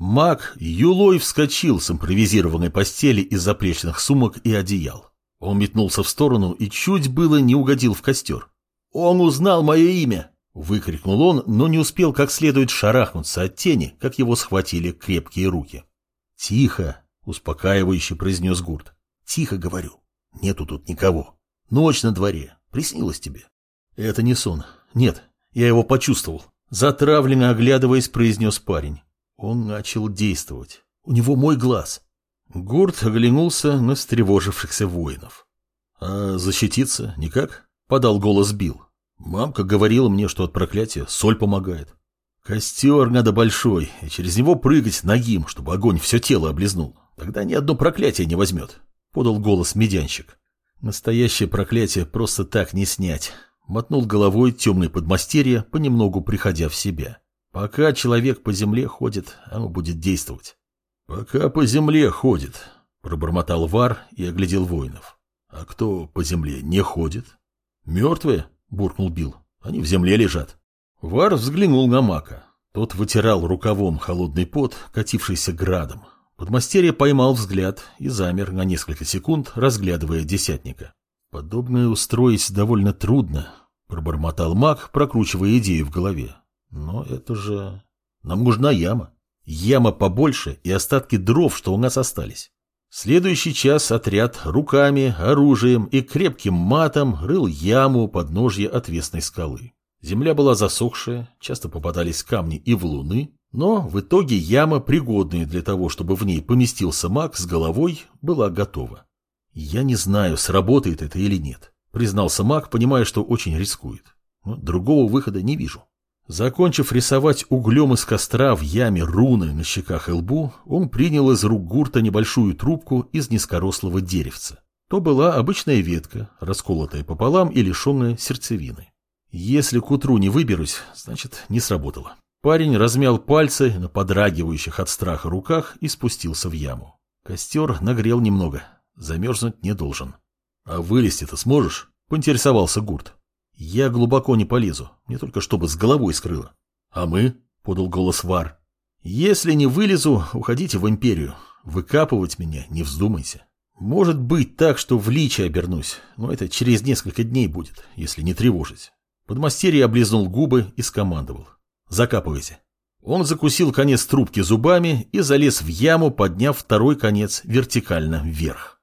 Маг юлой вскочил с импровизированной постели из заплечных сумок и одеял. Он метнулся в сторону и чуть было не угодил в костер. «Он узнал мое имя!» — выкрикнул он, но не успел как следует шарахнуться от тени, как его схватили крепкие руки. «Тихо!» — успокаивающе произнес Гурт. «Тихо, говорю. Нету тут никого. Ночь на дворе. Приснилось тебе?» «Это не сон. Нет, я его почувствовал». Затравленно оглядываясь, произнес парень. Он начал действовать. У него мой глаз. Гурт оглянулся на встревожившихся воинов. «А защититься никак?» — подал голос Бил. «Мамка говорила мне, что от проклятия соль помогает. Костер надо большой, и через него прыгать ногим, чтобы огонь все тело облизнул. Тогда ни одно проклятие не возьмет», — подал голос медянщик. «Настоящее проклятие просто так не снять», — мотнул головой темный подмастерье, понемногу приходя в себя. «Пока человек по земле ходит, оно будет действовать». «Пока по земле ходит», — пробормотал Вар и оглядел воинов. «А кто по земле не ходит?» «Мертвые?» — буркнул Бил. «Они в земле лежат». Вар взглянул на Мака. Тот вытирал рукавом холодный пот, катившийся градом. Подмастерье поймал взгляд и замер на несколько секунд, разглядывая десятника. «Подобное устроить довольно трудно», — пробормотал маг, прокручивая идею в голове. «Но это же... Нам нужна яма». Яма побольше и остатки дров, что у нас остались. Следующий час отряд руками, оружием и крепким матом рыл яму у подножья отвесной скалы. Земля была засохшая, часто попадались камни и валуны, но в итоге яма, пригодная для того, чтобы в ней поместился маг с головой, была готова. «Я не знаю, сработает это или нет», — признался маг, понимая, что очень рискует. Другого выхода не вижу. Закончив рисовать углем из костра в яме руны на щеках и лбу, он принял из рук гурта небольшую трубку из низкорослого деревца. То была обычная ветка, расколотая пополам и лишенная сердцевины. Если к утру не выберусь, значит, не сработало. Парень размял пальцы на подрагивающих от страха руках и спустился в яму. Костер нагрел немного, замерзнуть не должен. — А вылезти-то сможешь? — поинтересовался Гурт. Я глубоко не полезу, мне только чтобы с головой скрыло. А мы? — подал голос Вар. Если не вылезу, уходите в империю. Выкапывать меня не вздумайте. Может быть так, что в личи обернусь, но это через несколько дней будет, если не тревожить. Подмастерье облизнул губы и скомандовал. Закапывайте. Он закусил конец трубки зубами и залез в яму, подняв второй конец вертикально вверх.